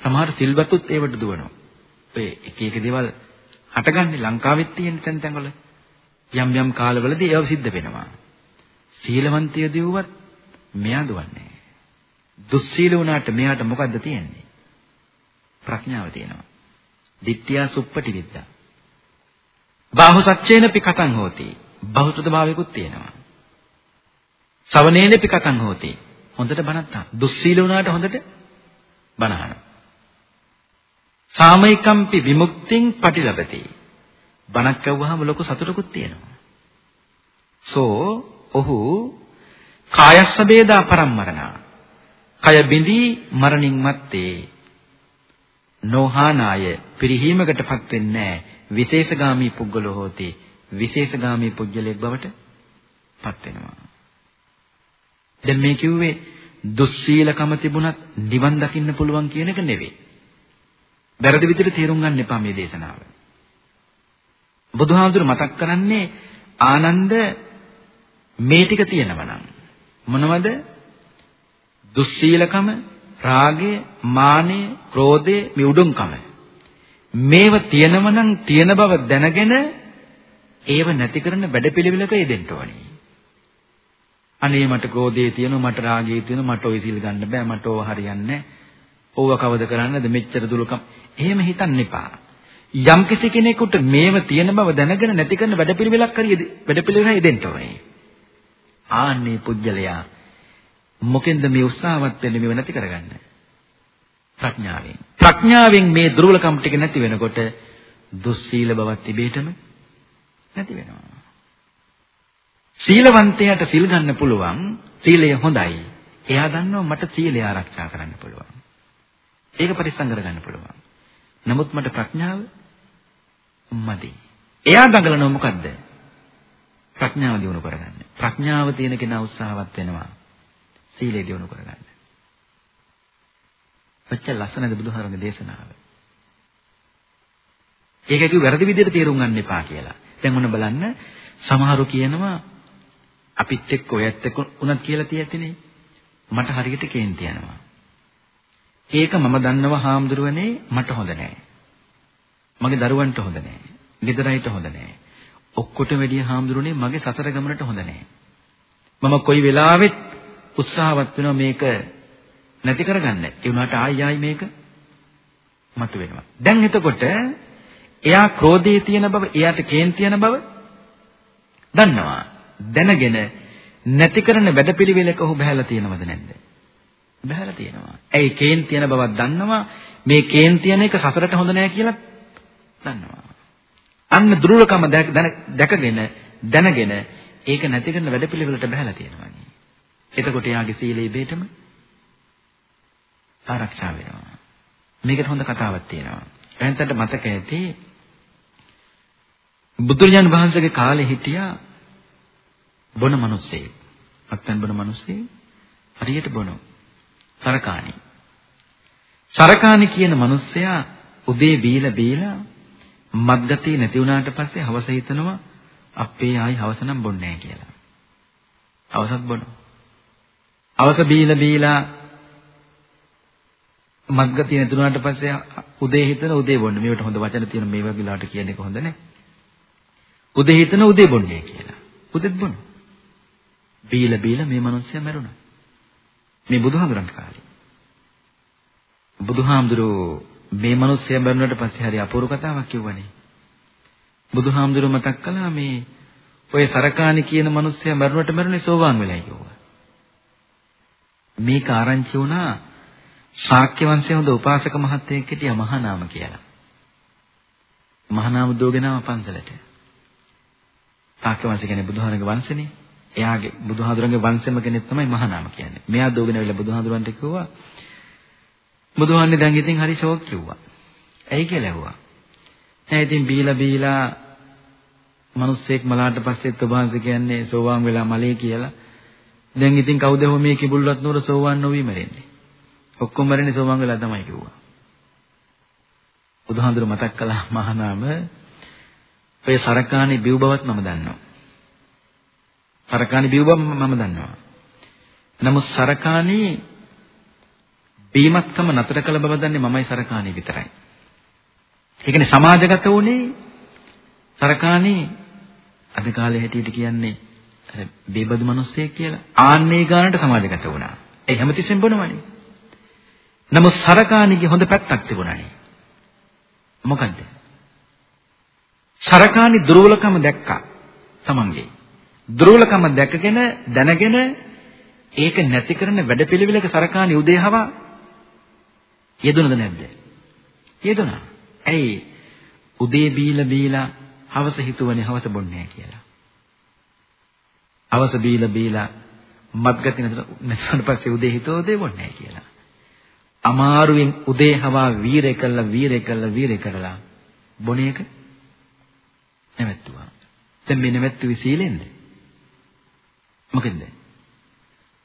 සමහර සිල්වතුත් ඒවට දුවනවා. ඔය එක එක දේවල් හටගන්නේ ලංකාවෙත් තියෙන තැන් තැන් වල යම් යම් කාලවලදී ඒව සිද්ධ වෙනවා. සීලවන්තය දිවුවත් මෙයා දුවන්නේ දුස්සීල වුණාට මෙයාට මොකද්ද තියෙන්නේ? ප්‍රඥාව තියෙනවා. ditthiya suppati viddha. බාහු සච්චේනපි කතං හෝති. බහුසුත භාවයකුත් තියෙනවා. ශවනේනපි කතං හෝති. හොඳට බණක් අහන. දුස්සීල වුණාට හොඳට බණ අහන. සාමයිකම්පි විමුක්තිං පටිලබති. බණක් ඇහුවාම ලොකු සතුටකුත් තියෙනවා. සෝ ඔහු කායස්ස වේදා පරම්මරණ. කය බිඳී මරණින් මත්තේ නොහානාය පිරිහීමකටපත් වෙන්නේ විශේෂගාමී පුද්ගලෝ හෝති විශේෂගාමී පුජ්‍යලෙක් බවට පත් වෙනවා. දැන් මේ කිව්වේ දුස්සීලකම තිබුණත් නිවන් දකින්න පුළුවන් කියන එක නෙවෙයි. වැරදි විදිහට තේරුම් ගන්න එපා මේ දේශනාව. බුදුහාමුදුර මතක් කරන්නේ ආනන්ද මේ ටික තියෙනවා නම් මොනවද? දුස්සීලකම, රාගය, මානය, ක්‍රෝධය, මේ උඩුම්කම. මේව තියෙනව නම් තියෙන බව දැනගෙන ඒව නැති කරන වැඩපිළිවෙලක යෙදෙන්න ඕනේ. අනේ මට ක්‍රෝධය තියෙනවා මට රාගය තියෙනවා මට ඔය සිල් ගන්න බෑ මට ඕව හරියන්නේ නැහැ. ඕව කවද කරන්නද මෙච්චර දුලකම්. එහෙම හිතන්න එපා. යම් කෙනෙකුට මේව තියෙන බව දැනගෙන නැති කරන වැඩපිළිවෙලක් හරියද වැඩපිළිවෙලක් යෙදෙන්න ඕනේ. ආන්නේ පුජ්‍යලයා මොකෙන්ද මේ උත්සාහවත් වෙන්නේ මේව නැති කරගන්න? ප්‍රඥාවෙන්. ප්‍රඥාවෙන් මේ දුර්වලකම් ටික නැති වෙනකොට දුස්සීල බවක් තිබේටම නැති වෙනවා. සීලවන්තයාට සිල් ගන්න පුළුවන් සීලය හොඳයි. එයා දන්නවා මට සීලය ආරක්ෂා කරන්න පුළුවන්. ඒක පරිස්සම් කරගන්න පුළුවන්. නමුත් මට ප්‍රඥාව මදි. එයා දඟලනවා මොකද්ද? ප්‍රඥාව දිනු කරගන්න. ප්‍රඥාව තියෙන කෙනා උත්සාහවත් වෙනවා. සීලය දිනු කරගන්න. ඔච්චර ලස්සනද බුදුහාරගේ දේශනාව. ඒක කිව්ව වැරදි විදිහට තේරුම් ගන්න එපා කියලා. දැන් ඔන්න බලන්න සමහරු කියනවා අපිත් එක්ක ඔයත් එක්ක උනත් කියලා තියෙතිනේ. මට හරියට කේන්ති යනවා. ඒක මම දන්නවා හාමුදුරුවනේ මට හොඳ නෑ. මගේ දරුවන්ට හොඳ නෑ. ගෙදරයිට හොඳ නෑ. ඔක්කොට වැඩිය හාමුදුරුවනේ මගේ සසර ගමනට හොඳ නෑ. මම කොයි වෙලාවෙත් උත්සාහවත් වෙනවා මේක නැති කරගන්න. ඒ වුණාට ආයි ආයි මේක මතුවෙනවා. දැන් එතකොට එයා ක්‍රෝධයේ තියෙන බව, එයාට කේන්ති යන බව දන්නවා. දැනගෙන නැති කරන වැඩපිළිවෙලක ඔහු බහැලා තියෙනවද නැද්ද? බහැලා තියෙනවා. ඇයි කේන්ති යන බවක් දන්නවා. මේ කේන්ති යන එක සසරට හොඳ නෑ කියලා දන්නවා. අන්න දුර්වලකම දැකගෙන දැනගෙන ඒක නැති කරන වැඩපිළිවෙලට බහැලා තියෙනවා. එතකොට එයාගේ සීලය ඉබේටම ආරක්ෂා වෙනවා. මේකට හොඳ කතාවක් තියෙනවා. එහෙනම් මතක ඇති බුදුරජාණන් වහන්සේගේ කාලේ හිටියා බොන මිනිස්සෙක්. අත්යන් බොන මිනිස්සෙක් හරියට බොනෝ. සරකාණි. සරකාණි කියන මිනිස්සයා උදේ බීලා බීලා මද්ගතිය නැති වුණාට පස්සේ හවස හිතනවා අපේ ආයි හවස නම් බොන්නේ නැහැ කියලා. හවසත් බොනවා. හවස බීලා බීලා මද්ගතිය නැති වුණාට පස්සේ උදේ හිතන උදේ බොන්න. මේවට හොඳ වචන තියෙන මේ වගේ ලාට කියන එක හොඳ නැහැ. උදේ හිතන උදේ බොන්නේ කියලා. උදෙත් බොනවා. බීලා බීලා මේ මිනිස්සයා මැරුණා. මේ බුදුහාමුදුරන් කාලේ. බුදුහාමුදුරෝ මේ මිනිස්සයා මැරුණාට පස්සේ හරි අපූර්ව කතාවක් කිව්වනේ. බුදුහාමුදුරෝ මතක් කළා මේ ඔය සරකානි කියන මිනිස්සයා මැරුණට මැරුණේ සෝවාන් වෙලා කිව්වා. මේක ආරංචි වුණා ශාක්‍ය වංශයේ හොඳ උපාසක මහත්තයෙක් හිටියා මහානාම කියලා. මහානාම දෝගෙනාම පන්සලට. ශාක්‍ය වංශය කියන්නේ බුදුහාරගේ වංශනේ. එයාගේ බුදුහාඳුරන්ගේ වංශෙම කෙනෙක් තමයි මහානාම කියන්නේ. මෙයා දෝගෙන ඇවිල්ලා බුදුහාඳුරන්ට කිව්වා බුදුහාන්නේ දැන් ඉතින් හරි ෂෝක් කිව්වා. ඇයි කියලා ඇහුවා. දැන් ඉතින් බීලා බීලා මිනිස්සෙක් මලාට පස්සෙත් ඔබවහන්සේ කියන්නේ සෝවාන් වෙලා මලේ කියලා. දැන් ඉතින් කවුද මේ කිඹුල්වත් නුවර සෝවාන් නොවි මරෙන්නේ? ඔක්කොම මරන්නේ සෝවාන් වෙලා තමයි කිව්වා. බුදුහාඳුර මතක් කළා මහානාම ඔය සරකාණේ බිව් බවත් මම දන්නවා. සරකාණේ බිව් බව මම දන්නවා. නමුත් සරකාණේ බීමත්කම නතර කළ බව දන්නේ මමයි සරකාණේ විතරයි. ඒ කියන්නේ සමාජගත වුණේ සරකාණේ අද කාලේ හැටියට කියන්නේ අර බේබදු මිනිස්සෙක් කියලා. ආන්නේ ගානට සමාජගත වුණා. ඒ හැමතිස්සෙම බොනවනේ. නමුත් සරකාණේගේ හොඳ පැත්තක් තිබුණානේ. මොකද්ද? සරකාණි දුර්වලකම දැක්කා තමන්ගේ. දුර්වලකම දැකගෙන දැනගෙන ඒක නැති කරන වැඩපිළිවෙලක සරකාණි උදේහව යෙදුනද නැද්ද? යෙදුනා. ඇයි? උදේ බීලා බීලා හවස හිතුවනේ හවස බොන්නේ කියලා. හවස බීලා බීලා මත්ගති නැතුන පස්සේ උදේ හිතුව උදේ බොන්නේ කියලා. අමාරුවෙන් උදේ හවා වීරය කළා වීරය කළා වීරය කරලා බොන එක නැවැත්තුවා. දැන් මේ නැවැත්තුවේ සීලෙන්ද? මොකෙන්ද?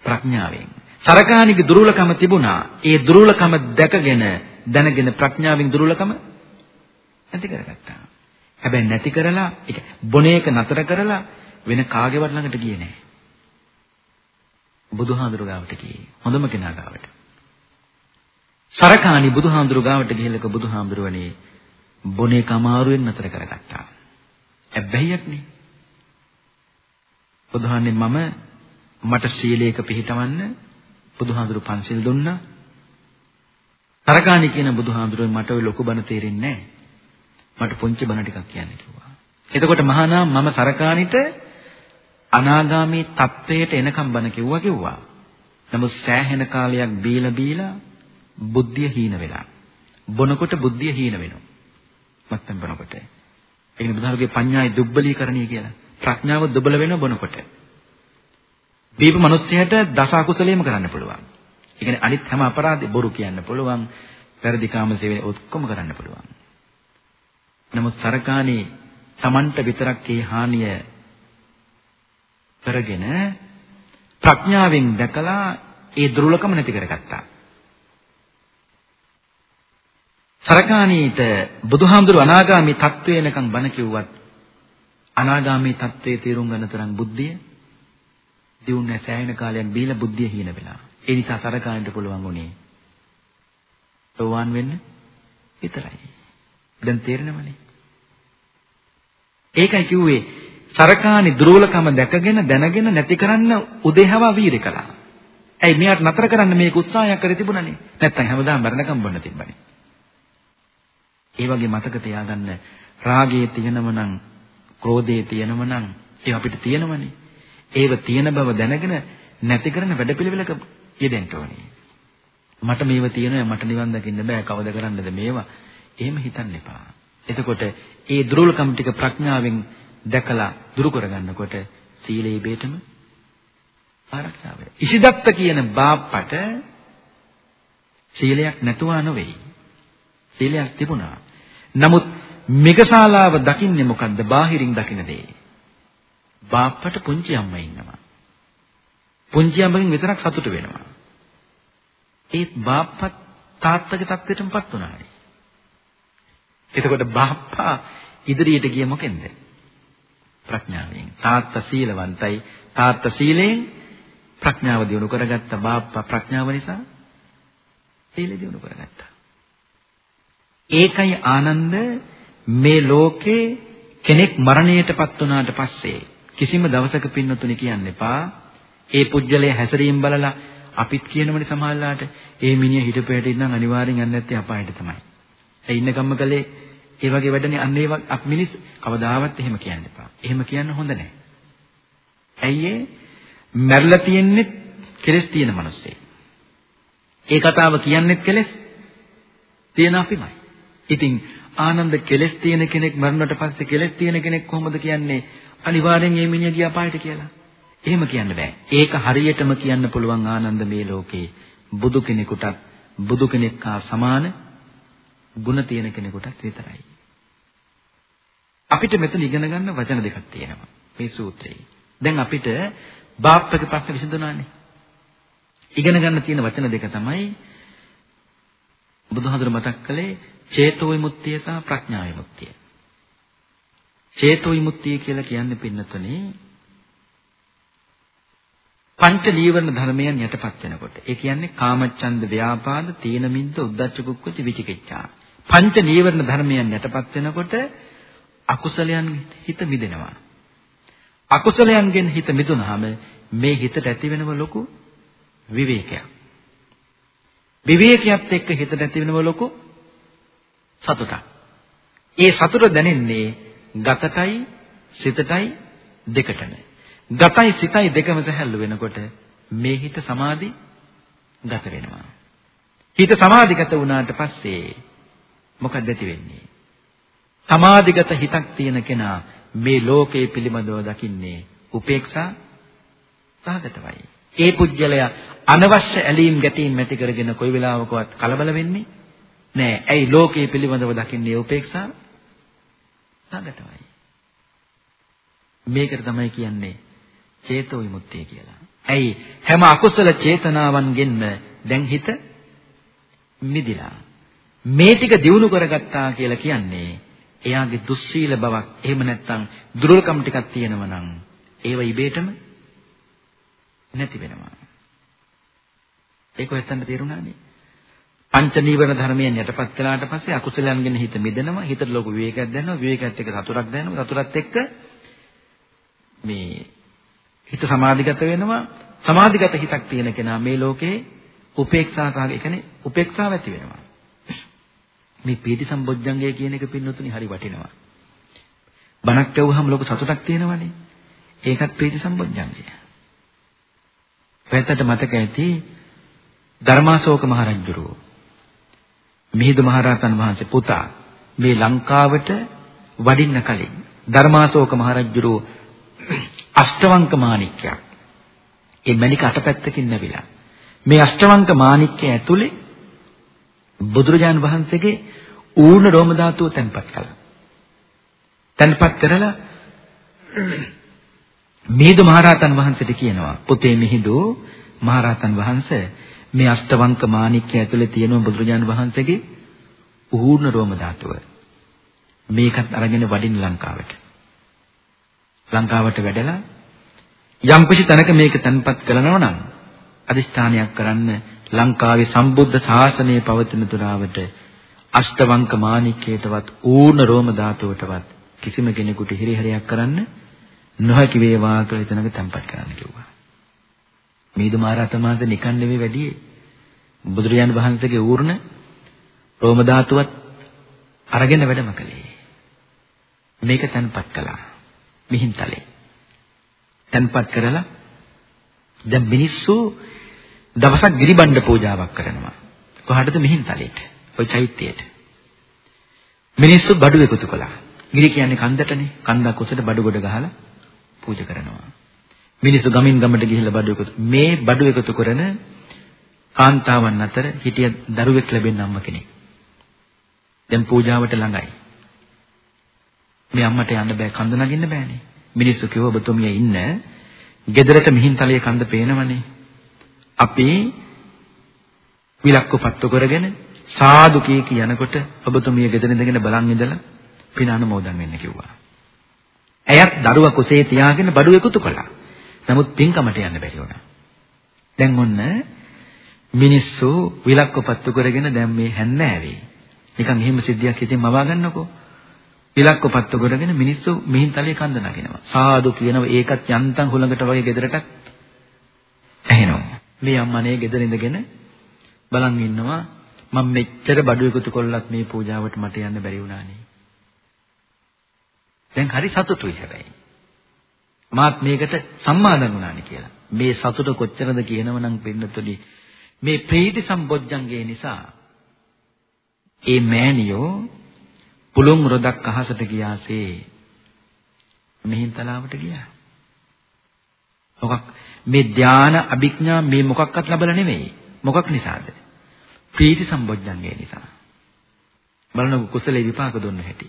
ප්‍රඥාවෙන්. සරකාණිගේ දුර්වලකම තිබුණා. ඒ දුර්වලකම දැකගෙන දැනගෙන ප්‍රඥාවෙන් දුර්වලකම නැති කරගත්තා. හැබැයි නැති කරලා ඒක බොන එක නතර කරලා වෙන කාගේවත් ළඟට ගියේ නැහැ. බුදුහාඳුරු ගාවට ගියේ. හොඳම කෙනා ගාවට. සරකාණි බුදුහාඳුරු ගාවට ගිහිල්ලක බුදුහාඳුරුවනේ බොන එක අමාරුවෙන් නතර කරගත්තා. හැබැයික් නේ. බුදුහාන්නේ මම මට සීලයක පිළිටවන්න බුදුහාඳුරු පන්සිල් දුන්නා. තරකාණි කියන බුදුහාඳුරුවෙන් මට ওই ලොකු බණ තේරෙන්නේ නැහැ. මට පුංචි බණ ටිකක් කියන්න කිව්වා. එතකොට මහානාම මම සරකාණිට අනාගාමී තත්වයට එනකම් බණ කිව්වා කිව්වා. නමුත් සෑහෙන කාලයක් බීලා බීලා බුද්ධිය හීන වෙලා. බොනකොට බුද්ධිය හීන වෙනවා. මත්තම් බොනකොට. ඒකනේ බුදුහාමුදුරගේ පඤ්ඤායි දුබ්බලීකරණීය කියලා. ප්‍රඥාව දුබල වෙන බොනකොට. දීප මිනිස්සයාට දස අකුසලයේම කරන්න පුළුවන්. ඒ කියන්නේ අනිත් හැම අපරාධෙ බොරු කියන්න පුළුවන්, වැරදි කාම සේවය ඔක්කොම කරන්න පුළුවන්. නමුත් සරකාණී Tamanට විතරක් ඒ හානිය කරගෙන ප්‍රඥාවෙන් දැකලා ඒ දුර්ලකම නැති කරගත්තා. සරකාණීට බුදුහාමුදුරු අනාගාමී තත්වේනකම් බණ කිව්වත් අනාගාමී තත්වයේ තේරුම් ගන්න තරම් බුද්ධිය දියුන්නේ සෑහෙන කාලයක් බීලා බුද්ධිය හීන වෙලා. ඒ නිසා සරකාණීට පුළුවන් උනේ සෝවාන් වෙන්න විතරයි. දැන් තේරෙනවනේ. ඒකයි කිව්වේ සරකාණි දුර්වලකම දැකගෙන දැනගෙන නැති කරන්න උදේහවා වීර කළා. ඇයි මෙයාට නතර කරන්න මේක උත්සාහයක් කර තිබුණනේ. නැත්තම් හැමදාම මරණකම් බොන්න තිබ්බනේ. ඒ වගේ මතක තියාගන්න රාගයේ තියෙනව නම් ක්‍රෝධයේ තියෙනව නම් ඒ අපිට තියෙනවනේ. ඒව තියෙන බව දැනගෙන නැති කරන වැඩපිළිවෙලක යෙදෙන්න ඕනේ. මට මේව තියෙනවා මට නිවන් දකින්න බෑ කවද කරන්නද මේවා. එහෙම හිතන්න එපා. එතකොට ඒ දුර්වලකම් ටික ප්‍රඥාවෙන් දැකලා දුරු කරගන්නකොට සීලේ බේතම ආරක්ෂා වෙනවා. ඉසිදත්ත කියන බාප්පට සීලයක් නැතුවා නෙවෙයි. සීලයක් තිබුණා. නමුත් මෙගශාලාව දකින්නේ මොකද්ද? බාහිරින් දකින දේ. බාප්පට පුංචි අම්මා ඉන්නවා. පුංචි අම්මගෙන් විතරක් සතුට වෙනවා. ඒත් බාප්පත් තාත්තගේ තත්ත්වයටමපත් වුණානේ. එතකොට බාප්පා ඉදිරියට ගිය මොකෙන්ද? ප්‍රඥාවෙන්. තාත්තා සීලවන්තයි. තාත්තා සීලෙන් ප්‍රඥාව දිනු කරගත්ත බාප්පා ප්‍රඥාව නිසා සීල දිනු කරගත්තා. ඒකයි ආනන්ද මේ ලෝකේ කෙනෙක් මරණයටපත් වුණාට පස්සේ කිසිම දවසක පින්නතුනි කියන්න එපා. ඒ පුජ්‍යලයේ හැසිරීම බලලා අපිත් කියනවනේ සමහරලාට ඒ මිනිහ හිටපෙට ඉන්නම් අනිවාර්යෙන් යන්නේ නැත්තේ අපායට තමයි. ඒ ඉන්න කම්ම කලේ ඒ වගේ වැඩනේ අන්න ඒ අප මිනිස් කවදාවත් එහෙම කියන්න එපා. එහෙම කියන්න හොඳ නැහැ. ඇයි ඒ මැරලා තියෙන්නේ කෙලස් තියෙන මිනිස්සේ. ඒ කතාව කියන්නේත් කෙලස් තියෙන අපිමයි. ඉතින් ආනන්ද කෙලස් තියෙන කෙනෙක් මරුණට පස්සේ කෙලස් තියෙන කෙනෙක් කොහොමද කියන්නේ අනිවාර්යෙන් මේ මිනිහා ගියා පායට කියලා. එහෙම කියන්න බෑ. ඒක හරියටම කියන්න පුළුවන් ආනන්ද මේ ලෝකේ බුදු කෙනෙකුටත් බුදු කෙනෙක් හා සමාන ಗುಣ තියෙන කෙනෙකුටත් විතරයි. අපිට මෙතන ඉගෙන ගන්න වචන දෙකක් තියෙනවා මේ සූත්‍රයේ. දැන් අපිට බාප්පගේ ප්‍රශ්න විසඳුණානේ. ඉගෙන ගන්න තියෙන වචන දෙක තමයි බුදුහාඳුර මතක් කළේ චේතෝ විමුක්තිය සහ ප්‍රඥා විමුක්තිය. චේතෝ විමුක්තිය කියලා කියන්නේ පින්නතුනේ පංච නීවරණ ධර්මයන් යටපත් වෙනකොට. ඒ කියන්නේ කාමච්ඡන්ද ව්‍යාපාද තීන මිද්ද උද්ධච්ච කුක්කුච විචිකිච්ඡා. පංච නීවරණ ධර්මයන් යටපත් වෙනකොට අකුසලයන් හිත මිදෙනවා. අකුසලයන්ගෙන් හිත මිදුනහම මේ හිතට ඇතිවෙනව ලොකු විවේකයක්. විවේකයක් එක්ක හිතට ඇතිවෙනව ලොකු සතුටක්. ඒ සතුට දැනෙන්නේ ගතටයි සිතටයි දෙකටම. ගතයි සිතයි දෙකම සැහැල්ලු වෙනකොට මේ හිත සමාධි ගත වෙනවා. හිත සමාධිගත වුණාට පස්සේ මොකක්ද ඇති වෙන්නේ? සමාධිගත හිතක් තියෙන කෙනා මේ ලෝකයේ පිළිබඳව දකින්නේ උපේක්ෂා සහගතවයි. ඒ පුජ්‍යලයා අනවශ්‍ය ඇලීම් ගැටීම් ඇති කරගෙන කොයි වෙලාවකවත් කලබල වෙන්නේ නෑ. ඇයි ලෝකයේ පිළිබඳව දකින්නේ උපේක්ෂා සහගතවයි. මේකට තමයි කියන්නේ චේතෝ විමුක්තිය කියලා. ඇයි හැම අකුසල චේතනාවන්ගෙන්ම දැන් හිත මිදිලා. මේ ටික දිනු කරගත්තා කියලා කියන්නේ එයාගේ දුස්සීල බවක් එහෙම නැත්නම් දුර්වලකම් ටිකක් තියෙනවා නම් ඒව ඉබේටම නැති වෙනවා. ඒක ඔයත්තන්ට තේරුණානේ. පංච නීවරණ ධර්මයන් යටපත් කළාට පස්සේ අකුසලයන්ගෙන් හිත මිදෙනවා හිතට ලොකු විවේකයක් දැනෙනවා විවේකයත් එක්ක සතුටක් දැනෙනවා සතුටත් එක්ක මේ හිත සමාධිගත වෙනවා සමාධිගත හිතක් තියෙන කෙනා මේ ලෝකේ උපේක්ෂා සහග ඒ කියන්නේ උපේක්ෂාව ඇති වෙනවා මේ පීති සම්බොජ්ජංගය කියන එක පින්නතුනි හරි වටිනවා. බණක් කියවුවහම ලොකු සතුටක් තියෙනවනේ. ඒකත් පීති සම්බොජ්ජංගය. පැත්තට මතක ඇති ධර්මාශෝක මහරජුරෝ මිහිඳු මහරහතන් වහන්සේ පුතා මේ ලංකාවට වඩින්න කලින් ධර්මාශෝක මහරජුරෝ අෂ්ටවංක මාණික්කයක් ඒ මණික අටපැත්තකින් නැවිලා. මේ අෂ්ටවංක මාණික්කය ඇතුලේ බුදුරජාන් වහන්සේගේ ඌර්ණ රෝම ධාතුව තැන්පත් කළා. තැන්පත් කරලා මිහිඳු මහරහතන් වහන්සේට කියනවා පුතේ මිහිඳු මහරහතන් වහන්සේ මේ අෂ්ටවංක මාණික්කය ඇතුලේ තියෙන බුදුරජාන් වහන්සේගේ ඌර්ණ රෝම ධාතුව. මේකත් අරගෙන වඩින්න ලංකාවට. ලංකාවට වැඩලා යම් කිසි තැනක මේක තැන්පත් කරනවා නම් අදිස්ථානයක් කරන්න ලංකාවේ සම්බුද්ධ ශාසනය පවතින තුරාවට අෂ්ටවංක මාණික්කයටවත් ඌර්ණ රෝම ධාතුවටවත් කිසිම කෙනෙකුට හිරිහැරයක් කරන්න නොහැකි වේවා කියලා එතනක තැන්පත් කරන්න කිව්වා. මීදු මහරහතන් වහන්සේ නිකන් නෙවෙයි වැඩි බුදුරජාණන් වහන්සේගේ ඌර්ණ රෝම ධාතුවත් අරගෙන වැඩම කළේ. මේක තැන්පත් කළා. මිහින්තලේ. තැන්පත් කරලා දැන් මිනිස්සු දවසක් ගිරිබණ්ඩ පූජාවක් කරනවා. කොහටද මිහින්තලේට. ওই චෛත්‍යයට. මිනිස්සු බඩු එකතු කළා. ගිරි කියන්නේ කන්දටනේ. කන්දක් උසට බඩු ගොඩ ගහලා පූජා කරනවා. මිනිස්සු ගමින් ගමට ගිහිල්ලා බඩු එකතු මේ බඩු එකතු කරන කාන්තාවන් අතර හිටිය දරුවෙක් ලැබෙන්න අම්ම කෙනෙක්. දැන් පූජාවට ළඟයි. මේ අම්මට යන්න බෑ කන්ද නගින්න බෑනේ. මිනිස්සු කිව්ව ඔබතුමිය ඉන්න ගෙදරට මිහින්තලයේ කන්ද පේනවනේ. අපි විලක්ක පත්තු කරගෙන සාදු කී කියනකොට ඔබතුමිය ගෙදර ඉඳගෙන බලන් ඉඳලා පින අනුමෝදන් වෙන්න කිව්වා. ඇයත් දරුවා කුසේ තියාගෙන බඩු එකතු කළා. නමුත් පින්කමට යන්න බැරි වුණා. දැන් ඔන්න මිනිස්සු විලක්ක පත්තු කරගෙන දැන් මේ හැන්නෑවේ. නිකන් එහෙම සිද්ධියක් හිතින් මවා ගන්නකෝ. ඉලක්ක පත්තු කරගෙන මිනිස්සු මිහින්තලේ කන්ද නගිනවා. සාදු කියනවා ඒකත් යන්තම් හුලඟට වගේ ගෙදරට ඇහෙනවා. මේ අම්මනේ ගෙදර ඉඳගෙන බලන් ඉන්නවා මම මෙච්චර බඩු එකතු කොල්ලත් මේ පූජාවට මට යන්න බැරි වුණානේ. දැන් හරි සතුටුයි හැබැයි. මාත් මේකට සම්මාදන් වුණානේ කියලා. මේ සතුට කොච්චරද කියනවනම් පින්නතුනි මේ ප්‍රීති සම්බොජ්ජංගේ නිසා ඒ මෑණියෝ පුළුන් රොදක් අහසට ගියාසේ මිහින්තලාවට ගියා. මොකක් මේ ධාන අභිඥා මේ මොකක්වත් ලැබලා නෙමෙයි. මොකක් නිසාද? ප්‍රීති සම්බොජ්ජංගේ නිසා. බලන කුසලේ විපාක දුන්න හැටි.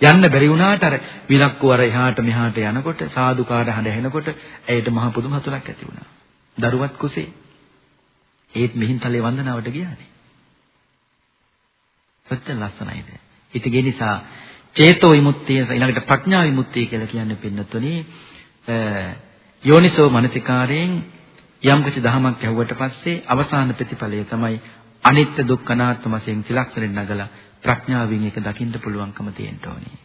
යන්න බැරි වුණාට අර විලක්කු අර එහාට මෙහාට යනකොට සාදුකාර හඬ ඇහෙනකොට ඇයට මහ පුදුම හතුලක් ඇති වුණා. දරුවත් කුසේ. ඒත් මිහින්තලේ වන්දනාවට ගියානේ. කොච්චර ලස්සනයිද? ඉතින් ඒ නිසා චේතෝ විමුක්තිය ඊළඟට ප්‍රඥා විමුක්තිය කියලා කියන්නේ පින්නතුනේ යෝනිසෝ මනසිකාරයෙන් යම් කිසි දහමක් ඇහුවට පස්සේ අවසාන ප්‍රතිඵලය තමයි අනිත්‍ය දුක්ඛ අනාත්ම වශයෙන් ත්‍රිලක්ෂණයෙන් නගලා ප්‍රඥාවෙන් ඒක දකින්න පුළුවන්කම තියෙන්න ඕනේ.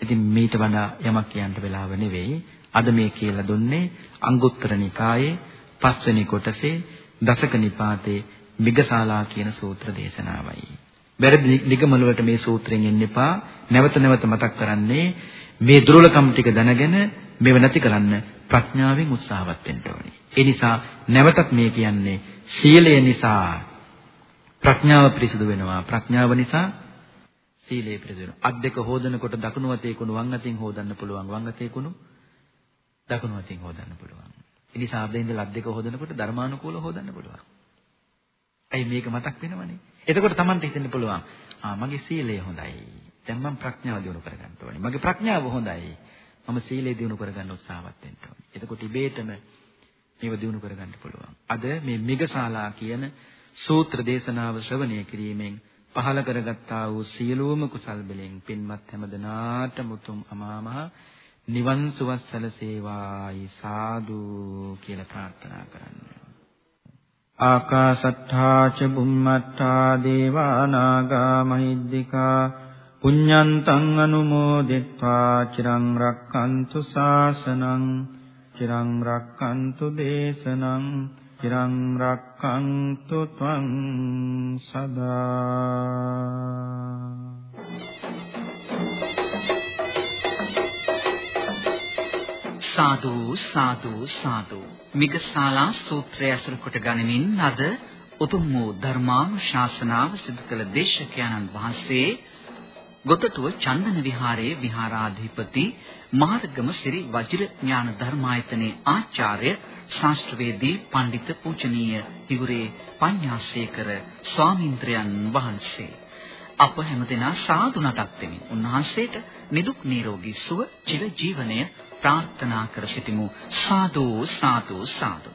ඉතින් මේට වඩා යමක් කියන්න වෙලාව නෙවෙයි. අද මේ කියලා දුන්නේ අංගුත්තර නිකායේ පස්වෙනි කොටසේ දසක නිපාතේ මිගසාලා කියන සූත්‍ර දේශනාවයි. වැරදි නිගමන වලට මේ සූත්‍රයෙන් එන්න එපා. නැවත නැවත මතක් කරන්නේ මේ දුර්වලකම් ටික දැනගෙන මේව නැති කරන්න ප්‍රඥාවෙන් උත්සාහවත් වෙන්න ඕනේ. ඒ නිසා නැවතත් මේ කියන්නේ සීලය නිසා ප්‍රඥාව පිරිසුදු වෙනවා. ප්‍රඥාව නිසා සීලය පිරිසුදු වෙනවා. අත් දෙක හොදනකොට දකුණු අතේ කුණු වම් අතින් හොදන්න පුළුවන්. වම් අතේ කුණු දකුණු අතින් හොදන්න පුළුවන්. ඒ නිසා අද ඉඳලා අත් දෙක හොදනකොට ධර්මානුකූලව හොදන්න පුළුවන්. ඇයි මේක මතක් වෙනවනේ? එතකොට Tamante හිතෙන්න පුළුවන්. ආ මගේ සීලය හොඳයි. දැන් මම ප්‍රඥාව දියුණු කරගන්න ඕනේ. මගේ ප්‍රඥාව හොඳයි. මම සීලය දියුණු කරගන්න උත්සාහවත් වෙන්න ඕනේ. එතකොට ඉබේටම මේව දියුණු කරගන්න පුළුවන්. අද මේ මිගශාලා කියන සූත්‍ර දේශනාව ශ්‍රවණය කිරීමෙන් පහළ කරගත්තා වූ සියලුම කුසල් බලෙන් පින්වත් හැමදනාට මුතුම් අමාමහ නිවන් සුවස් සැලසේවායි සාදු කියලා ප්‍රාර්ථනා කරන්න. ආකාසට්ඨා ච බුම්මට්ඨා දේවා නාග මහිද්దికා පුඤ්ඤන්තං අනුමෝදිත්වා චිරං රක්칸තු සාසනං චිරං රක්칸තු දේශනං චිරං රක්칸තු ත්වං සදා සාදු සාදු. සාදු මිගසාලා සූත්‍රය අසුර කොට ගනිමින් අද උතුම් වූ ධර්මානුශාසනාව සිදු කළ දේශකයන්න් වහන්සේ ගොතටුව චන්දන විහාරයේ විහාරාධිපති මාර්ගම සිරි වජිර ඥාන ධර්මායතනයේ ආචාර්ය ශාස්ත්‍රවේදී පඬිත පූජනීය හිගුරේ පඤ්ඤාසේකර ස්වාමීන්ද්‍රයන් වහන්සේ. අප හැමදෙනා සාදු නටක් දෙමින් උන්වහන්සේට නිදුක් නිරෝගී සුව චිර ජීවනය ප්‍රාර්ථනා කර සිටිමු. සාදු සාදු සාදු.